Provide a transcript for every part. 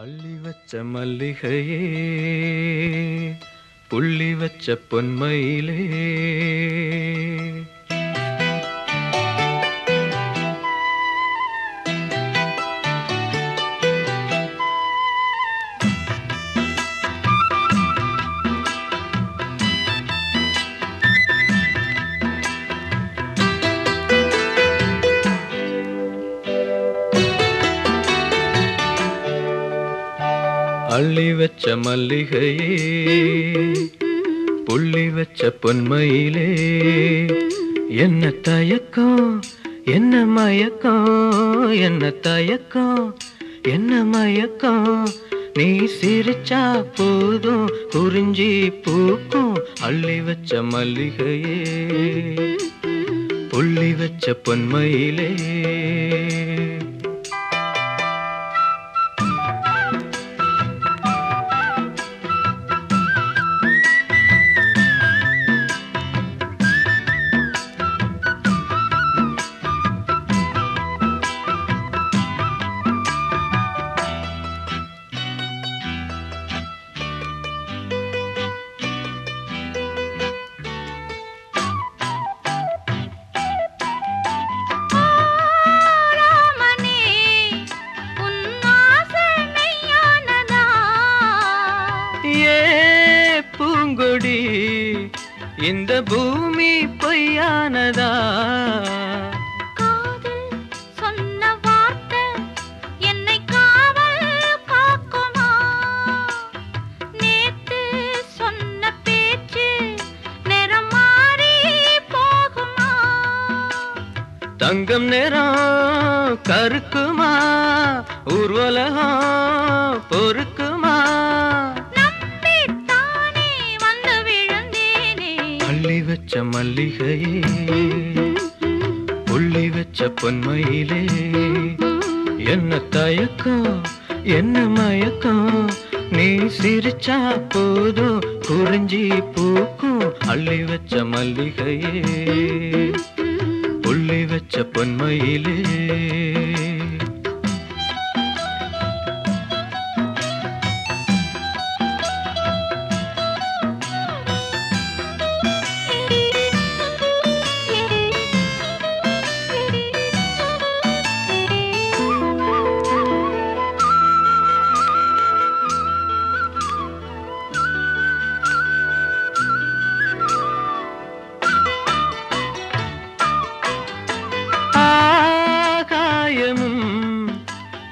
அள்ளி வச்ச மல்லிகையே புள்ளி வச்ச பொன்மையிலே. அள்ளி வச்ச மல்லிகையே புள்ளி வச்ச பொன்மையிலே என்ன தயக்கம் என்ன மயக்கம் என்ன தயக்கம் என்ன மயக்கம்? நீ சிரிச்சா போதும் குறிஞ்சி பூக்கும் அள்ளி வச்ச மல்லிகையே புள்ளி வச்ச பொன்மையிலே. இந்த பூமி பொய்யானதா? நிறம் தங்கம் நேரம் கருக்குமா? ஊர்வலகம் பொறுக்குமா? வச்ச மல்லிகையே புள்ளி வச்ச பொன்மையிலே. என்ன தயக்கம் என்ன மயக்கம்? நீ சிரிச்சா போதும் குறிஞ்சி பூக்கும் அள்ளி வச்ச மல்லிகையே. புள்ளி வச்ச பொன்மையிலே.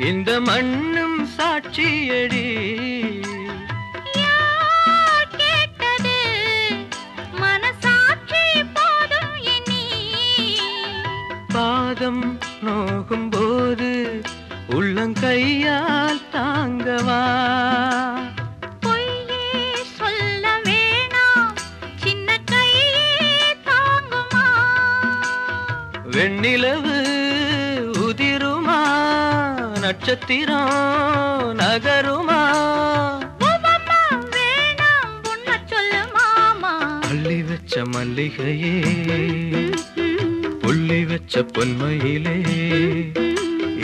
இந்த மண்ணும் சாட்சியடி. போதும் நோகும் போது உள்ளங்கையால் தாங்கவா? வெண்ணிலவு நட்சத்திரம் நகருமா? அள்ளி வச்ச மல்லிகையே புள்ளி வச்ச பொன்மையிலே.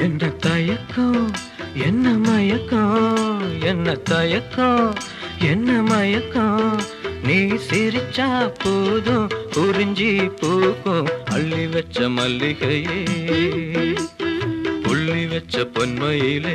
என்ன தயக்கம் என்ன மயக்கம் என்ன தயக்கம் என்ன மயக்கம்? நீ சிரிச்சா போதும் குறிஞ்சி பூக்கும் அள்ளி வச்ச மல்லிகையே. புள்ளி வச்ச பொன்மையிலே.